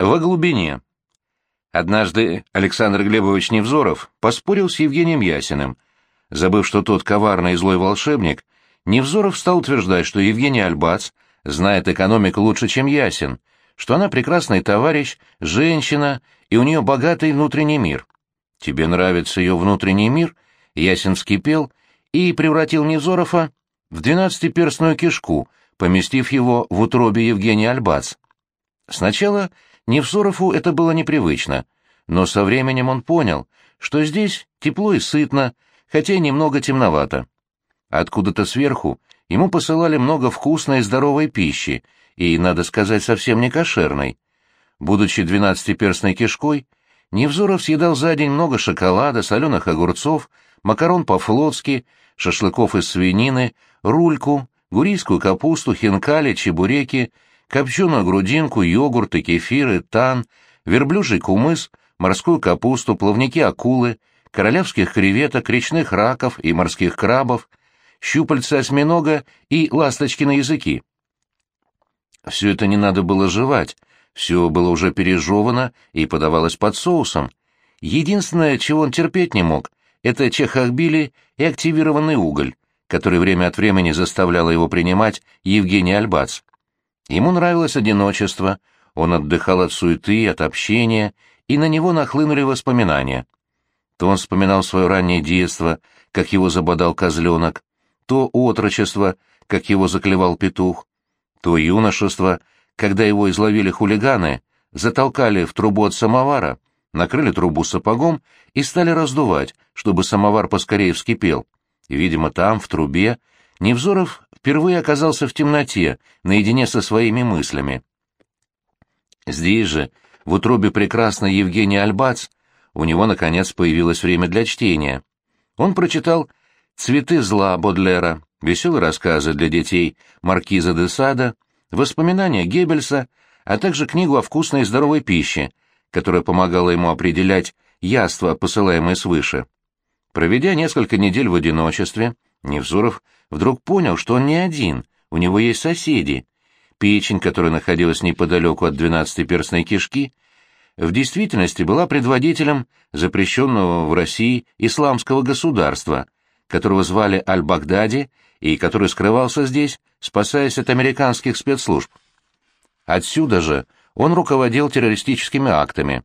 Во глубине. Однажды Александр Глебович Невзоров поспорил с Евгением Ясиным. Забыв, что тот коварный и злой волшебник, Невзоров стал утверждать, что Евгений Альбац знает экономику лучше, чем Ясин, что она прекрасный товарищ, женщина, и у нее богатый внутренний мир. «Тебе нравится ее внутренний мир?» Ясин вскипел и превратил Невзорова в двенадцатиперстную кишку, поместив его в утробе Евгения Альбац. Сначала Невзорову это было непривычно, но со временем он понял, что здесь тепло и сытно, хотя и немного темновато. Откуда-то сверху ему посылали много вкусной и здоровой пищи, и, надо сказать, совсем не кошерной. Будучи двенадцатиперстной кишкой, Невзоров съедал за день много шоколада, соленых огурцов, макарон по-флотски, шашлыков из свинины, рульку, гурийскую капусту, хинкали, чебуреки, копченую грудинку, йогурты, кефиры, тан, верблюжий кумыс, морскую капусту, плавники акулы, королевских креветок, речных раков и морских крабов, щупальца осьминога и ласточки на языки. Все это не надо было жевать, все было уже пережевано и подавалось под соусом. Единственное, чего он терпеть не мог, это чехахбили и активированный уголь, который время от времени заставляла его принимать Евгений Альбац. Ему нравилось одиночество, он отдыхал от суеты, от общения, и на него нахлынули воспоминания. То он вспоминал свое раннее детство, как его забодал козленок, то отрочество, как его заклевал петух, то юношество, когда его изловили хулиганы, затолкали в трубу от самовара, накрыли трубу сапогом и стали раздувать, чтобы самовар поскорее вскипел. И, видимо, там, в трубе, Невзоров впервые оказался в темноте, наедине со своими мыслями. Здесь же, в утробе прекрасной Евгении Альбац, у него, наконец, появилось время для чтения. Он прочитал «Цветы зла» Бодлера, веселые рассказы для детей Маркиза де Сада, воспоминания Геббельса, а также книгу о вкусной и здоровой пище, которая помогала ему определять яства, посылаемые свыше. Проведя несколько недель в одиночестве, Невзоров вдруг понял, что он не один, у него есть соседи. Печень, которая находилась неподалеку от двенадцатиперстной кишки, в действительности была предводителем запрещенного в России исламского государства, которого звали Аль-Багдади и который скрывался здесь, спасаясь от американских спецслужб. Отсюда же он руководил террористическими актами.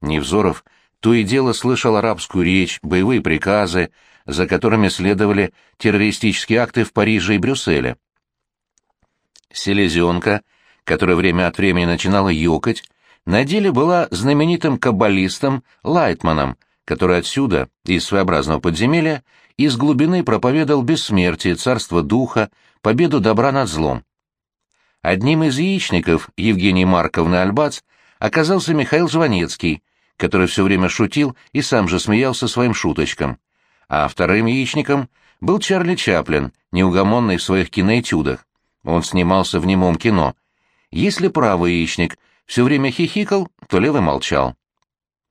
Невзоров то и дело слышал арабскую речь, боевые приказы, за которыми следовали террористические акты в Париже и Брюсселе. Селезенка, которая время от времени начинала ёкать, на деле была знаменитым каббалистом Лайтманом, который отсюда, из своеобразного подземелья, из глубины проповедовал бессмертие, царство духа, победу добра над злом. Одним из яичников Евгении Марковны Альбац оказался Михаил Жванецкий, который все время шутил и сам же смеялся своим шуточкам. А вторым яичником был Чарли Чаплин, неугомонный в своих киноэтюдах. Он снимался в немом кино. Если правый яичник все время хихикал, то левый молчал.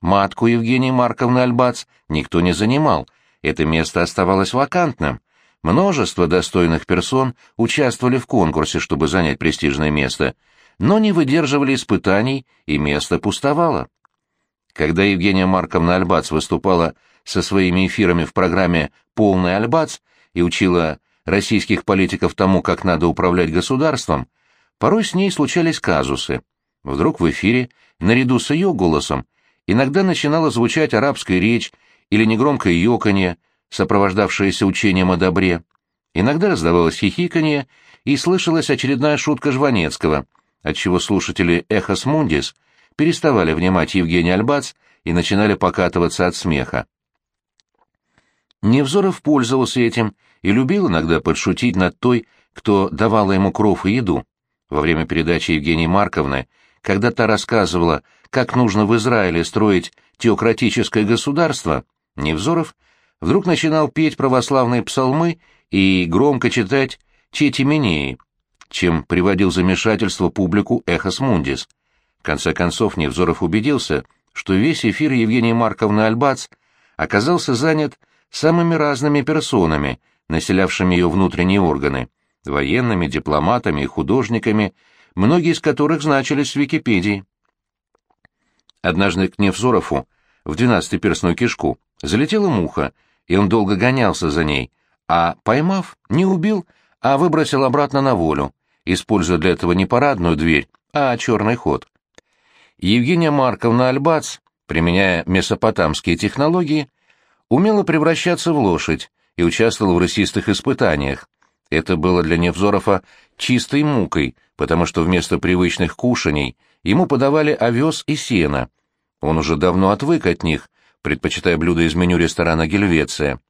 Матку Евгении Марковны Альбац никто не занимал, это место оставалось вакантным. Множество достойных персон участвовали в конкурсе, чтобы занять престижное место, но не выдерживали испытаний, и место пустовало. Когда Евгения Марковна Альбац выступала со своими эфирами в программе «Полный Альбац» и учила российских политиков тому, как надо управлять государством, порой с ней случались казусы. Вдруг в эфире, наряду с ее голосом, иногда начинала звучать арабская речь или негромкое ёканье, сопровождавшееся учением о добре. Иногда раздавалось хихиканье, и слышалась очередная шутка Жванецкого, отчего слушатели «Эхос Мундис» переставали внимать Евгений Альбац и начинали покатываться от смеха. Невзоров пользовался этим и любил иногда подшутить над той, кто давала ему кров и еду. Во время передачи Евгении Марковны, когда та рассказывала, как нужно в Израиле строить теократическое государство, Невзоров вдруг начинал петь православные псалмы и громко читать Четименеи, чем приводил замешательство публику «Эхос Мундис». Конце концов Невзоров убедился, что весь эфир Евгении Марковны Альбац оказался занят самыми разными персонами, населявшими ее внутренние органы, военными, дипломатами и художниками, многие из которых значились в Википедии. Однажды к Невзорову в двенадцатиперстную кишку залетела муха, и он долго гонялся за ней, а, поймав, не убил, а выбросил обратно на волю, используя для этого не парадную дверь, а черный ход. Евгения Марковна Альбац, применяя месопотамские технологии, умела превращаться в лошадь и участвовала в рысистых испытаниях. Это было для Невзорова чистой мукой, потому что вместо привычных кушаний ему подавали овес и сено. Он уже давно отвык от них, предпочитая блюда из меню ресторана «Гельвеция».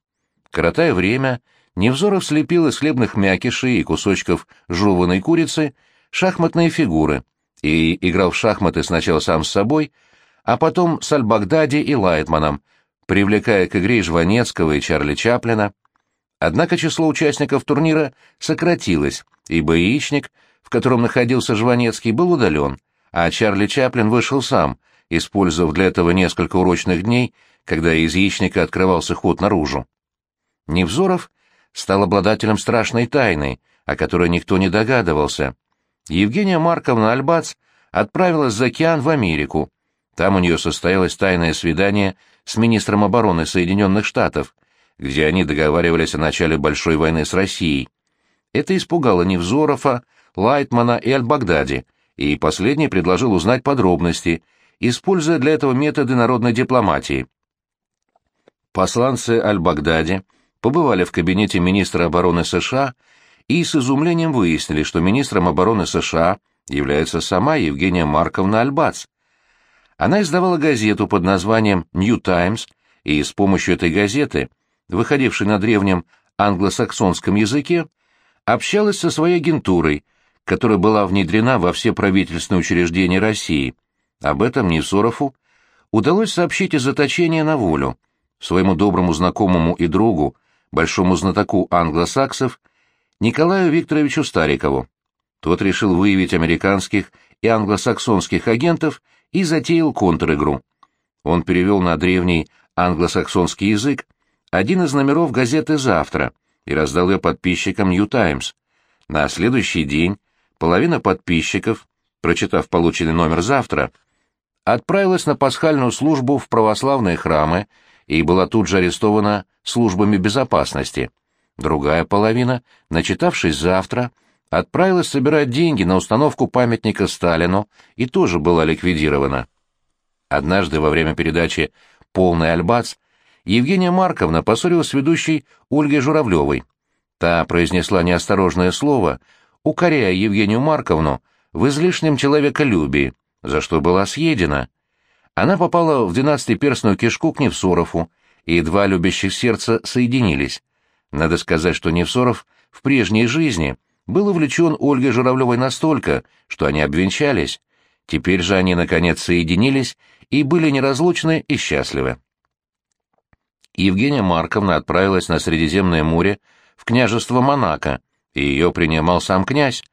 Коротая время, Невзоров слепил из хлебных мякишей и кусочков жеванной курицы шахматные фигуры и играл в шахматы сначала сам с собой, а потом с Аль-Багдади и Лайтманом, привлекая к игре Жванецкого и Чарли Чаплина. Однако число участников турнира сократилось, ибо яичник, в котором находился Жванецкий, был удален, а Чарли Чаплин вышел сам, использовав для этого несколько урочных дней, когда из яичника открывался ход наружу. Невзоров стал обладателем страшной тайны, о которой никто не догадывался. Евгения Марковна Альбац отправилась за океан в Америку. Там у нее состоялось тайное свидание с министром обороны Соединенных Штатов, где они договаривались о начале большой войны с Россией. Это испугало Невзорова, Лайтмана и Аль-Багдади, и последний предложил узнать подробности, используя для этого методы народной дипломатии. Посланцы Аль-Багдади побывали в кабинете министра обороны США и с изумлением выяснили, что министром обороны США является сама Евгения Марковна Альбац. Она издавала газету под названием «Нью Таймс», и с помощью этой газеты, выходившей на древнем англосаксонском языке, общалась со своей агентурой, которая была внедрена во все правительственные учреждения России. Об этом Невзорову удалось сообщить из заточения на волю, своему доброму знакомому и другу, большому знатоку англосаксов, Николаю Викторовичу Старикову. Тот решил выявить американских и англосаксонских агентов и затеял контр-игру. Он перевел на древний англосаксонский язык один из номеров газеты «Завтра» и раздал ее подписчикам «Нью Таймс». На следующий день половина подписчиков, прочитав полученный номер «Завтра», отправилась на пасхальную службу в православные храмы и была тут же арестована службами безопасности. Другая половина, начитавшись завтра, отправилась собирать деньги на установку памятника Сталину и тоже была ликвидирована. Однажды во время передачи «Полный альбац» Евгения Марковна поссорилась с ведущей Ольгой Журавлевой. Та произнесла неосторожное слово, укоряя Евгению Марковну в излишнем человеколюбии, за что была съедена. Она попала в двенадцатиперстную кишку к Невсорову, и два любящих сердца соединились. Надо сказать, что Невсоров в прежней жизни был увлечен Ольгой Журавлевой настолько, что они обвенчались. Теперь же они, наконец, соединились и были неразлучны и счастливы. Евгения Марковна отправилась на Средиземное море в княжество Монако, и ее принимал сам князь.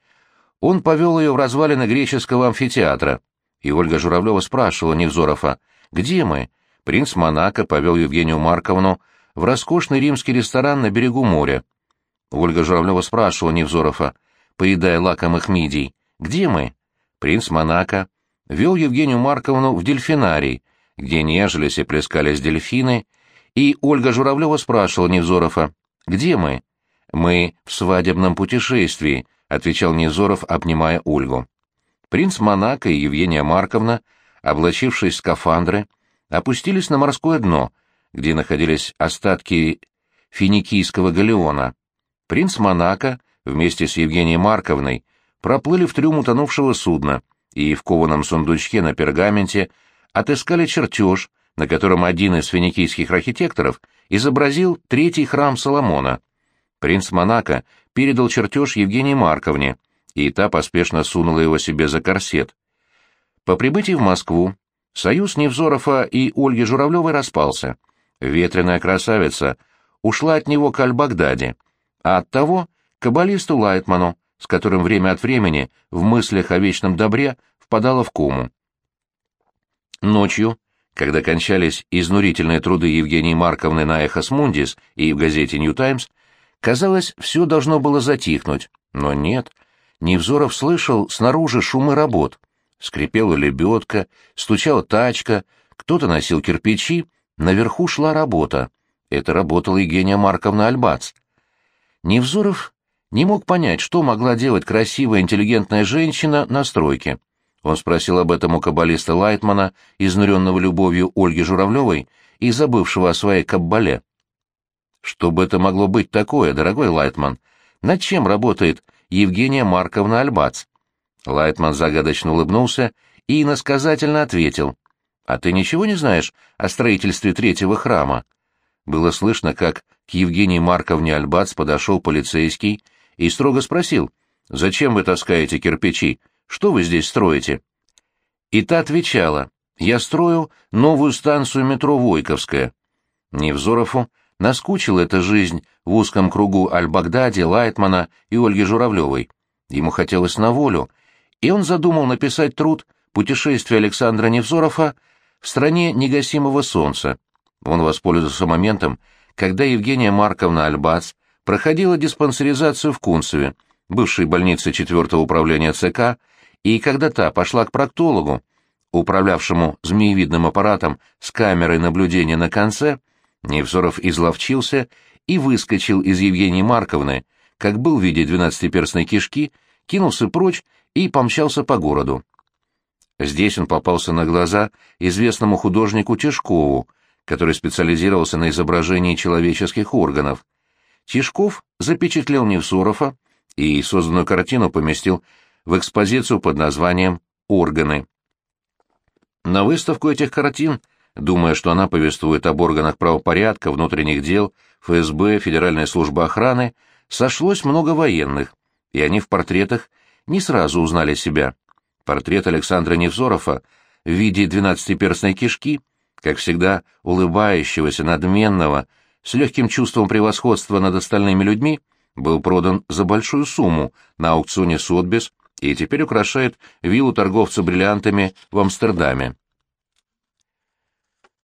Он повел ее в развалины греческого амфитеатра, и Ольга Журавлева спрашивала Невзорова, «Где мы?» Принц Монако повел Евгению Марковну в роскошный римский ресторан на берегу моря. Ольга Журавлева спрашивала Невзорова, поедая лакомых мидий, «Где мы?» Принц Монако вел Евгению Марковну в дельфинарий, где нежились и плескались дельфины, и Ольга Журавлева спрашивала Невзорова, «Где мы?» «Мы в свадебном путешествии», — отвечал Невзоров, обнимая Ольгу. Принц Монако и Евгения Марковна, облачившись в скафандры, опустились на морское дно — где находились остатки финикийского галеона. Принц Монако вместе с Евгенией Марковной проплыли в трюм утонувшего судна и в кованом сундучке на пергаменте отыскали чертеж, на котором один из финикийских архитекторов изобразил третий храм Соломона. Принц Монако передал чертеж Евгении Марковне, и та поспешно сунула его себе за корсет. По прибытии в Москву союз Невзорова и Ольги Журавлевой распался — ветреная красавица, ушла от него к Аль-Багдади, а от того — каббалисту Лайтману, с которым время от времени в мыслях о вечном добре впадала в кому. Ночью, когда кончались изнурительные труды Евгении Марковны на «Эхос Мундис» и в газете «Нью Таймс», казалось, все должно было затихнуть, но нет. Невзоров слышал снаружи шумы работ. Скрипела лебедка, стучала тачка, кто-то носил кирпичи, наверху шла работа. Это работала Евгения Марковна Альбац. Невзоров не мог понять, что могла делать красивая интеллигентная женщина на стройке. Он спросил об этом у каббалиста Лайтмана, изнуренного любовью Ольги Журавлевой и забывшего о своей каббале. Что бы это могло быть такое, дорогой Лайтман? Над чем работает Евгения Марковна Альбац? Лайтман загадочно улыбнулся и иносказательно ответил. «А ты ничего не знаешь о строительстве третьего храма?» Было слышно, как к Евгении Марковне Альбац подошел полицейский и строго спросил, «Зачем вы таскаете кирпичи? Что вы здесь строите?» И та отвечала, «Я строю новую станцию метро Войковская». Невзорову наскучила эта жизнь в узком кругу Аль-Багдади, Лайтмана и Ольги Журавлевой. Ему хотелось на волю, и он задумал написать труд «Путешествие Александра Невзорова в стране негасимого солнца». Он воспользовался моментом, когда Евгения Марковна Альбац проходила диспансеризацию в Кунцеве, бывшей больнице 4 управления ЦК, и когда та пошла к проктологу, управлявшему змеевидным аппаратом с камерой наблюдения на конце, Невзоров изловчился и выскочил из Евгении Марковны, как был в виде двенадцатиперстной кишки, кинулся прочь и помчался по городу. Здесь он попался на глаза известному художнику Тишкову, который специализировался на изображении человеческих органов. Тишков запечатлел Невзорова и созданную картину поместил в экспозицию под названием «Органы». На выставку этих картин, думая, что она повествует об органах правопорядка, внутренних дел, ФСБ, Федеральная служба охраны, сошлось много военных, и они в портретах не сразу узнали себя. Портрет Александра Невзорова в виде двенадцатиперстной кишки, как всегда улыбающегося, надменного, с легким чувством превосходства над остальными людьми, был продан за большую сумму на аукционе Сотбис и теперь украшает виллу торговца бриллиантами в Амстердаме.